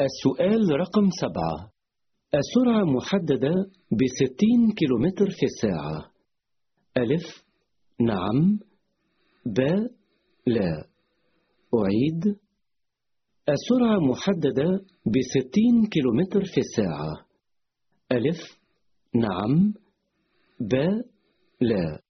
السؤال رقم سبعة. السرعة محددة بستين كيلومتر في الساعة. ألف. نعم. ب. لا. أعيد. السرعة محددة بستين كيلومتر في الساعة. ألف. نعم. ب. لا.